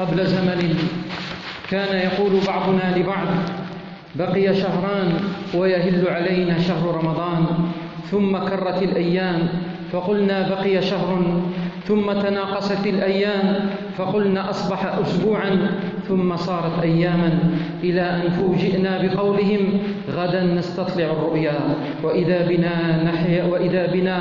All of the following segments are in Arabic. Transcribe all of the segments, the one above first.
قبل زمن كان يقول بعضنا لبعض بقي شهران ويهل علينا شهر رمضان ثم كرت الأيام فقلنا بقي شهر ثم تناقصت الأيام فقلنا أصبح أسبوعا ثم صارت أياما إلى أن فوجئنا بقولهم غدا نستطلع الرؤيا. وإذا بنا نحيا, وإذا بنا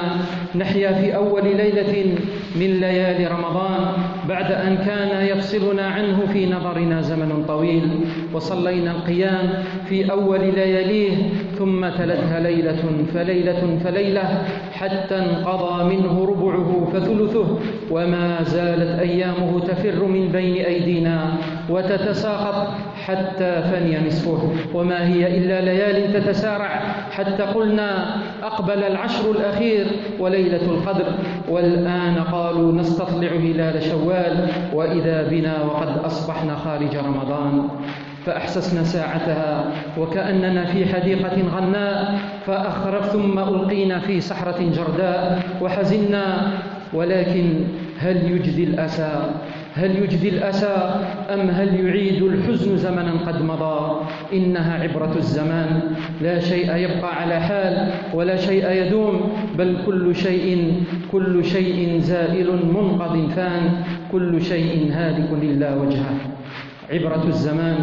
نحيا في أول ليلة من ليالي رمضان بعد أن كان يفصلنا عنه في نظرنا زمن طويل. وصلينا القيام في أول لياليه ثم تلتها ليلة فليلة فليلة حتى انقضى منه ربعه فثلثه وما زالت أيامه تفر من بين أيدينا وتتساقط حتى فني نصفه. وما هي إلا ليال تتسارع حتى قلنا أقبل العشر الأخير وليلة القدر. والآن قالوا نستطلع هلال شوال وإذا بنا وقد أصبحنا خارج رمضان. فأحسسنا ساعتها وكأننا في حديقة غناء فأخرف ثم ألقينا في سحرة جرداء وحزنا ولكن هل يجدي الأسى؟ هل يجدي الأسى أم هل يعيد الحزن زمنا قد مضى؟ إنها عبرة الزمان. لا شيء يبقى على حال ولا شيء يدوم بل كل شيء كل شيء زائل منقض فان. كل شيء هالك إلا وجهه. عبرة الزمان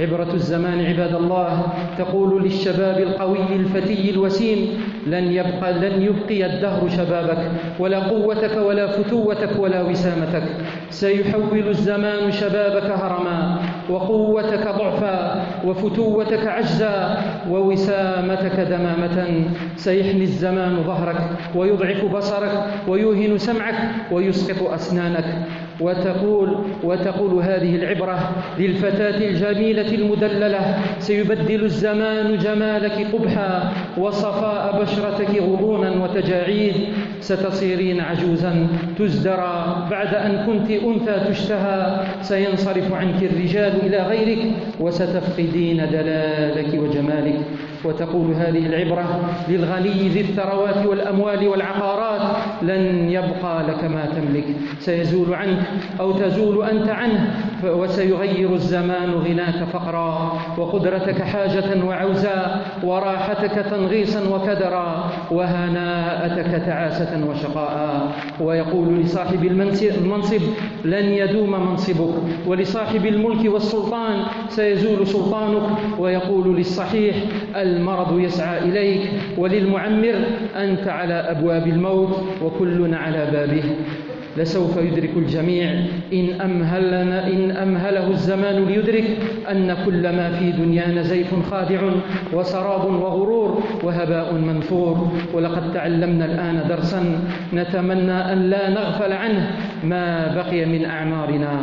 عبرة الزمان عباد الله تقول للشباب القوي الفتي الوسيم لن يبقى لن يبقي الدهر شبابك ولا قوتك ولا فتوتك ولا وسامتك سيحول الزمان شبابك هرما وقوتك ضعفا وفتوتك عجزا ووسامتك دمامة سيحني الزمان ظهرك ويضعف بصرك ويوهن سمعك ويسقط أسنانك وتقول وتقول هذه العبرة للفتاة الجميلة المدللة سيبدل الزمان جمالك قبحا وصفاء بشرتك غضونا وتجاعيد. ستصيرين عجوزا تزدرى. بعد أن كنت أنثى تشتهى. سينصرف عنك الرجال إلى غيرك وستفقدين دلالك وجمالك. وتقول هذه العبرة للغني ذي الثروات والأموال والعقارات لن يبقى لك ما تملك سيزول عنك أو تزول أنت عنه وسيغير الزمان غناك فقرا وقدرتك حاجة وعوزا وراحتك تنغيصا وكدرا وهناءتك تعاسة وشقاء. ويقول لصاحب المنصب لن يدوم منصبك ولصاحب الملك والسلطان سيزول سلطانك. ويقول للصحيح المرض يسعى إليك وللمعمر أنت على أبواب الموت وكلنا على بابه. لسوف يدرك الجميع إن أمهلنا إن أمهله الزمان ليدرك أن كل ما في دنيانا زيف خادع وسراب وغرور وهباء منثور. ولقد تعلمنا الآن درسا نتمنى أن لا نغفل عنه ما بقي من أعمارنا.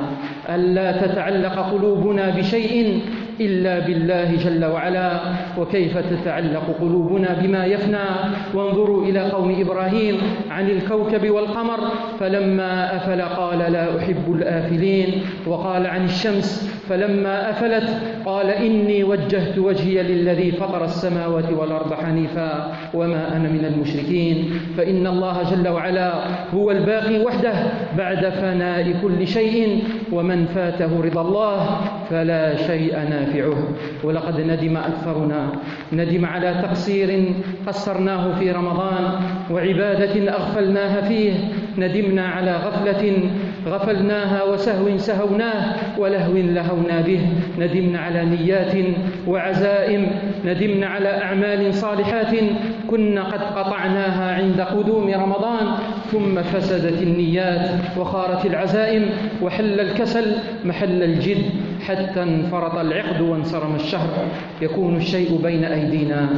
ألا تتعلق قلوبنا بشيء إلا بالله جل وعلا وكيف تتعلق قلوبنا بما يفنى؟ وانظروا إلى قوم إبراهيم عن الكوكب والقمر فلما أفل قال لا أحب الآفلين وقال عن الشمس فلما أفلت قال إني وجهت وجهي للذي فطر السماوات والأرض حنيفا وما أنا من المشركين. فإن الله جل وعلا هو الباقي وحده بعد فناء كل شيء ومن فاته رضا الله فلا شيء نافعه ولقد ندم أكثرنا. ندم على تقصير قصرناه في رمضان وعبادة أغفلناها فيه. ندمنا على غفلة غفلناها وسهو سهوناه ولهو لهونا به. ندمنا على نيات وعزائم. ندمنا على أعمال صالحات كنا قد قطعناها عند قدوم رمضان. ثم فسدت النيات وخارت العزائم. وحل الكسل محل الجد. حتى انفرط العقد وانصرم الشهر. يكون الشيء بين أيدينا.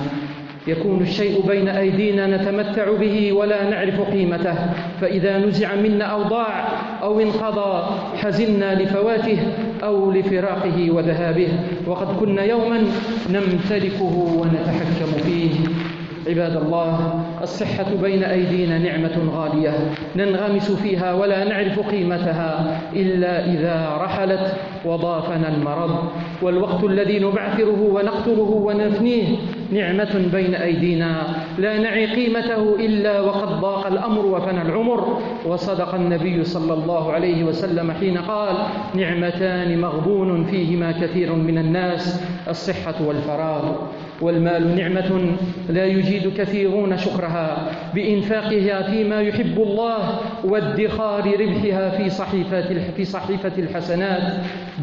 يكون الشيء بين أيدينا نتمتع به ولا نعرف قيمته. فإذا نزع منا أو ضاع أو انقضى حزنا لفواته أو لفراقه وذهابه. وقد كنا يوما نمتلكه ونتحكم فيه. عباد الله الصحة بين أيدينا نعمة غالية ننغمس فيها ولا نعرف قيمتها إلا إذا رحلت وضافنا المرض. والوقت الذي نبعثره ونقتله ونفنيه نعمة بين أيدينا. لا نعي قيمته إلا وقد ضاق الأمر وفنى العمر. وصدق النبي صلى الله عليه وسلم حين قال نعمتان مغبون فيهما كثير من الناس الصحة والفراغ. والمال نعمة لا يجيد كثيرون شكرها. بإنفاقها فيما يحب الله وادخار ربحها في صحيفة الحسنات.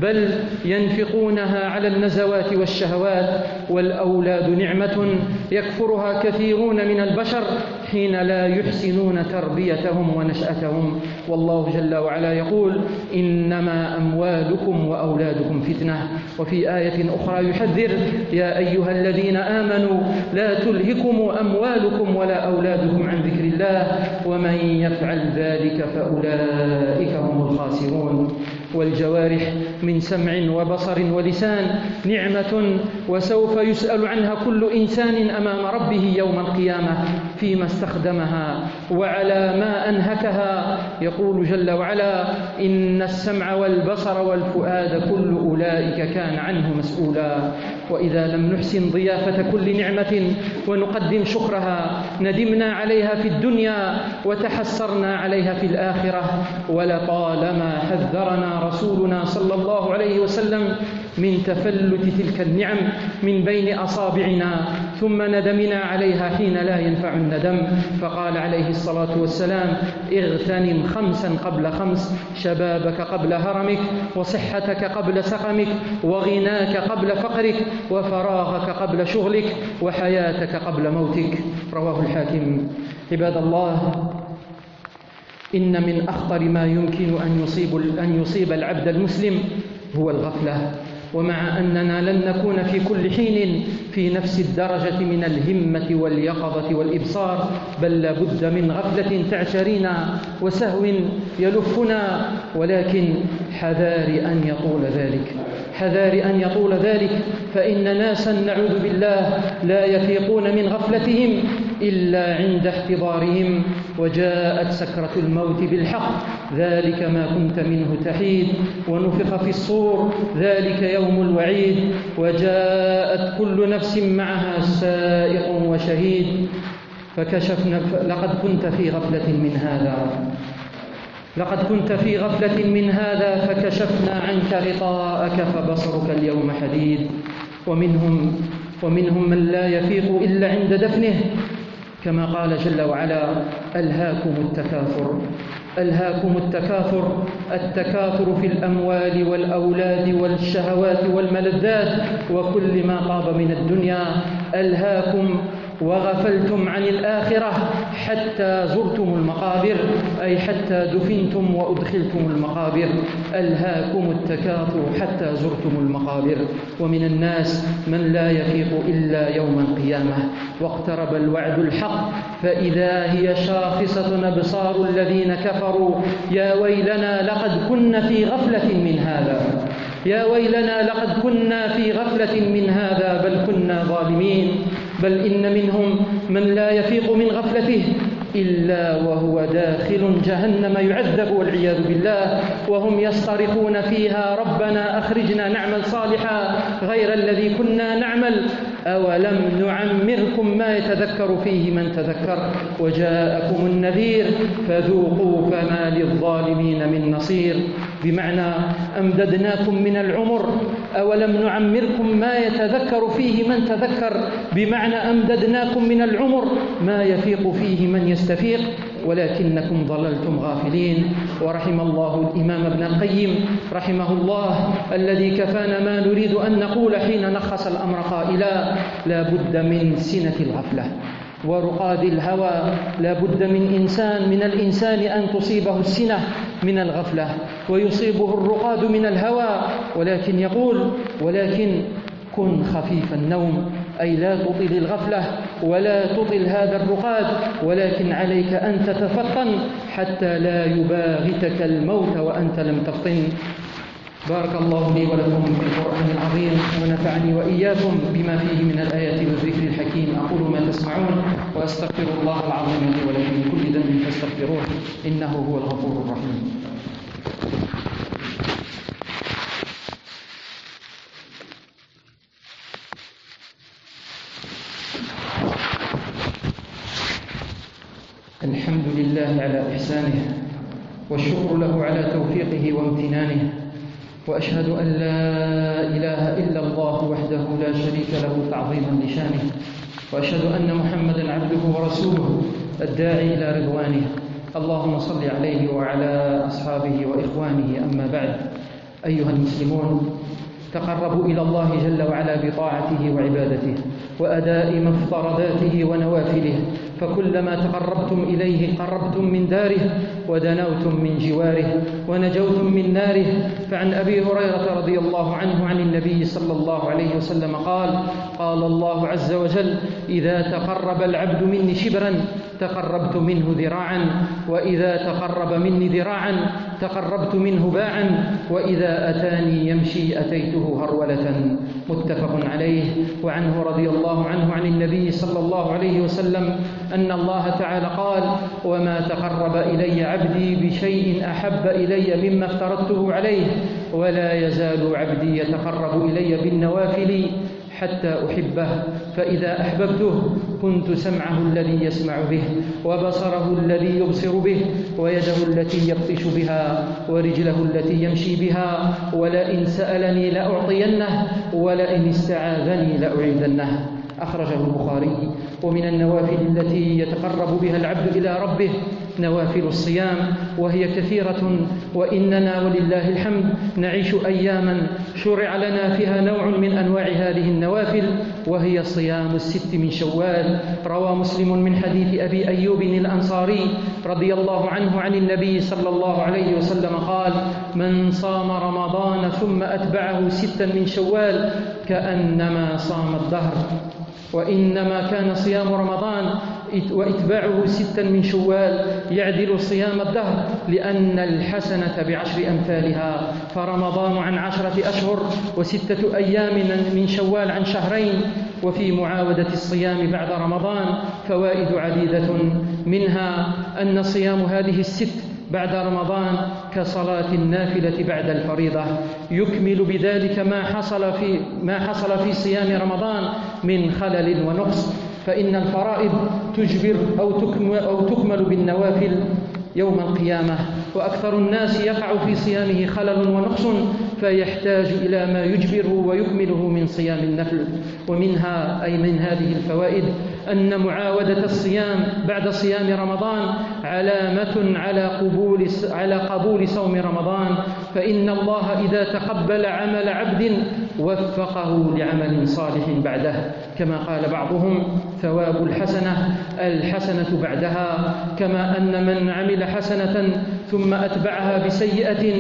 بل ينفقونها على النزوات والشهوات. والأولاد نعمة يكفرها كثيرون من البشر حين لا يحسنون تربيتهم ونشأتهم. والله جل وعلا يقول إنما أموالكم وأولادكم فتنة. وفي آية أخرى يحذر يا أيها الذين آمنوا لا تلهكم أموالكم ولا أولادكم عن ذكر الله ومن يفعل ذلك فأولئك هم الخاسرون. والجوارح من سمع وبصر ولسان نعمة وسوف يسأل عنها كل إنسان أمام ربه يوم القيامة فيما استخدمها وعلى ما أنهكها. يقول جل وعلا إن السمع والبصر والفؤاد كل أولئك كان عنه مسؤولا. وإذا لم نحسن ضيافة كل نعمة ونقدم شكرها ندمنا عليها في الدنيا وتحسرنا عليها في الآخرة. ولطالما حذرنا رسولنا صلى الله عليه وسلم من تفلت تلك النعم من بين أصابعنا ثم ندمنا عليها حين لا ينفع الندم. فقال عليه الصلاة والسلام اغتنم خمسا قبل خمس شبابك قبل هرمك وصحتك قبل سقمك وغناك قبل فقرك وفراغك قبل شغلك وحياتك قبل موتك. رواه الحاكم. عباد الله إن من أخطر ما يمكن أن يصيب, أن يصيب العبد المسلم هو الغفلة. ومع أننا لن نكون في كل حين في نفس الدرجة من الهمة واليقظة والإبصار بل لابد من غفلة تعترينا وسهو يلفنا ولكن حذار أن يطول ذلك. حذار أن يطول ذلك فإن ناسا نعوذ بالله لا يفيقون من غفلتهم. إلا عند احتضارهم وجاءت سكرة الموت بالحق. ذلك ما كنت منه تحيد. ونفخ في الصور. ذلك يوم الوعيد. وجاءت كل نفس معها سائق وشهيد. فكشفنا لقد كنت في غفلة من هذا. لقد كنت في غفلة من هذا فكشفنا عنك غطاءك فبصرك اليوم حديد. ومنهم ومنهم من لا يفيق إلا عند دفنه. كما قال جل وعلا ألهاكم التكاثر. ألهاكم التكاثر التكاثر في الأموال والأولاد والشهوات والملذات وكل ما طاب من الدنيا. ألهاكم وغفلتم عن الآخرة حتى زرتم المقابر أي حتى دفنتم وأدخلتم المقابر. ألهاكم التكاثر حتى زرتم المقابر. ومن الناس من لا يفيق إلا يوم القيامة. واقترب الوعد الحق فإذا هي شاخصة أبصار الذين كفروا يا ويلنا لقد كنا في غفلة من هذا. يا ويلنا لقد كنا في غفلة من هذا بل كنا ظالمين. بل إن منهم من لا يفيق من غفلته إلا وهو داخل جهنم يعذب والعياذ بالله. وهم يصطرخون فيها ربنا أخرجنا نعمل صالحا غير الذي كنا نعمل. أولم نعمركم ما يتذكر فيه من تذكر؟ وجاءكم النذير فذوقوا فما للظالمين من نصير. بمعنى أمددناكم من العمر. أولم نعمركم ما يتذكر فيه من تذكر؟ بمعنى أمددناكم من العمر. ما يفيق فيه من يستفيق؟ ولكنكم ضللتم غافلين. ورحم الله الإمام ابن القيم رحمه الله الذي كفانا ما نريد أن نقول حين نخص الأمر قائلا لا بد من سنة الغفلة ورقاد الهوى. لا بد من إنسان من الإنسان أن تصيبه السنة من الغفلة ويصيبه الرقاد من الهوى. ولكن يقول ولكن كن خفيف النوم. أي لا تطل الغفلة ولا تطل هذا الرقاد ولكن عليك أن تتفطن حتى لا يباغتك الموت وأنت لم تفطن. بارك الله لي ولكم في القرآن العظيم ونفعني وإياكم بما فيه من الآيات والذكر الحكيم. أقول ما تسمعون وأستغفر الله العظيم لي ولكم من كل ذنب فاستغفروه إنه هو الغفور الرحيم الحمد لله على إحسانه والشكر له على توفيقه وامتنانه وأشهد أن لا إله إلا الله وحده لا شريك له تعظيما لشانه وأشهد أن محمدا عبده ورسوله الداعي إلى رضوانه. اللهم صل عليه وعلى أصحابه وإخوانه أما بعد. أيها المسلمون تقربوا إلى الله جل وعلا بطاعته وعبادته وأداء مفترضاته ونوافله فكلما تقربتم إليه قربتم من داره ودنوتم من جواره ونجوتم من ناره. فعن أبي هريرة رضي الله عنه عن النبي صلى الله عليه وسلم قال قال الله عز وجل إذا تقرب العبد مني شبرا تقربت منه ذراعا وإذا تقرب مني ذراعا تقربت منه باعا وإذا أتاني يمشي أتيته هرولة. متفق عليه. وعنه رضي الله عنه عن النبي صلى الله عليه وسلم أن الله تعالى قال وما تقرب إلي عبدي بشيء أحب إلي مما افترضته عليه ولا يزال عبدي يتقرب إلي بالنوافل حتى أحبه فإذا أحببته كنت سمعه الذي يسمع به وبصره الذي يبصر به ويده التي يبطش بها ورجله التي يمشي بها ولئن سألني لأعطينه ولئن استعاذني لأعيذنه أخرجه البخاري. ومن النوافل التي يتقرب بها العبد إلى ربه نوافل الصيام وهي كثيرة وإننا ولله الحمد نعيش أياما شرع لنا فيها نوع من أنواع هذه النوافل وهي صيام الست من شوال. روى مسلم من حديث أبي أيوب الأنصاري رضي الله عنه عن النبي صلى الله عليه وسلم قال من صام رمضان ثم أتبعه ستا من شوال كأنما صام الدهر وإنما كان صيام رمضان وإتباعه ستا من شوال يعدل صيام الدهر لأن الحسنة بعشر أمثالها فرمضان عن عشرة أشهر وستة أيام من شوال عن شهرين وفي معاودة الصيام بعد رمضان فوائد عديدة منها أن صيام هذه الست بعد رمضان كصلاة النافلة بعد الفريضة. يكمل بذلك ما حصل في ما حصل في صيام رمضان من خلل ونقص فإن الفرائض تجبر أو تكمل, أو تكمل بالنوافل يوم القيامة وأكثر الناس يقع في صيامه خلل ونقص فيحتاج إلى ما يجبره ويكمله من صيام النفل. ومنها أي من هذه الفوائد أن معاودة الصيام بعد صيام رمضان علامة على قبول على قبول صوم رمضان. فإن الله إذا تقبل عمل عبد وفقه لعمل صالح بعده. كما قال بعضهم ثواب الحسنة الحسنة بعدها. كما أن من عمل حسنة ثم أتبعها بسيئة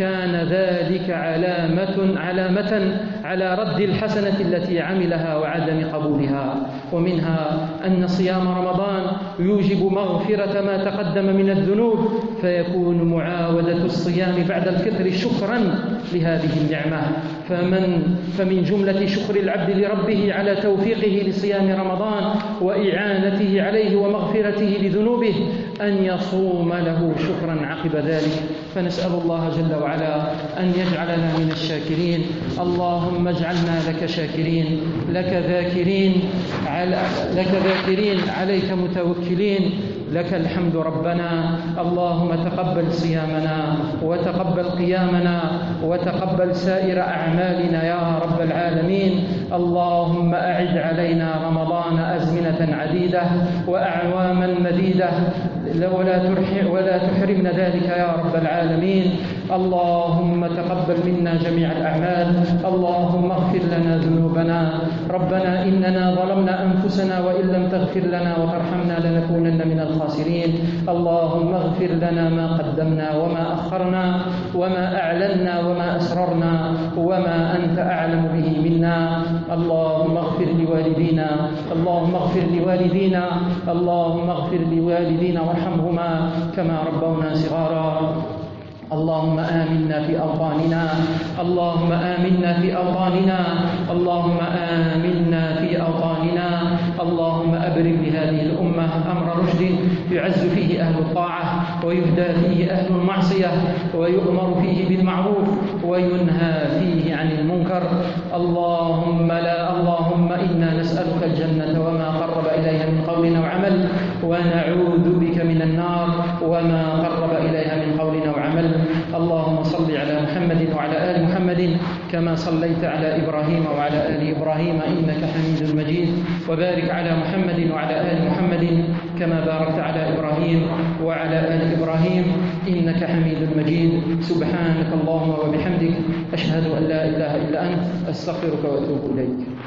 كان ذلك علامة علامة على رد الحسنة التي عملها وعدم قبولها. ومنها أن صيام رمضان يوجب مغفرة ما تقدم من الذنوب فيكون معاودة الصيام بعد الفطر شكرا لهذه النعمة. فمن فمن جملة شكر العبد لربه على توفيقه لصيام رمضان وإعانته عليه ومغفرته لذنوبه أن يصوم له شكرا عقب ذلك. فنسأل الله جل وعلا أن يجعلنا من الشاكرين. اللهم اجعلنا لك شاكرين لك ذاكرين لك ذاكرين عليك متوكلين. لك الحمد ربنا. اللهم تقبل صيامنا وتقبل قيامنا وتقبل سائر أعمالنا يا رب العالمين. اللهم أعد علينا رمضان أزمنة عديدة وأعواما مديدة. ولا تحرمنا ذلك يا رب العالمين. اللهم تقبل منا جميع الأعمال اللهم اغفر لنا ذنوبنا. ربنا إننا ظلمنا أنفسنا وإن لم تغفر لنا وترحمنا لنكونن من الخاسرين. اللهم اغفر لنا ما قدمنا وما أخرنا وما أعلنا وما أسررنا وما أنت أعلم به منا. اللهم اغفر لوالدينا اللهم اغفر لوالدينا اللهم اغفر لوالدينا وارحمهما كما ربونا صغارا. اللهم آمنا في أوطاننا. اللهم آمنا في أوطاننا. اللهم آمنا في أوطاننا. اللهم أبرم بهذه الأمة أمر رشد يعز فيه أهل الطاعة ويهدى فيه أهل المعصية ويؤمر فيه بالمعروف وينهى فيه عن المنكر. اللهم لا اللهم إنا نسألك الجنة وما قرب إليها من قول وعمل ونعوذ بك من النار وما قرب إليها من قول وعمل اللهم صل على محمد وعلى آل محمد كما صليت على إبراهيم وعلى آل إبراهيم إنك حميد مجيد وبارك على محمد وعلى آل محمد كما باركت على إبراهيم وعلى آل إبراهيم إنك حميد مجيد. سبحانك اللهم وبحمدك أشهد أن لا إله إلا أنت أستغفرك وأتوب إليك.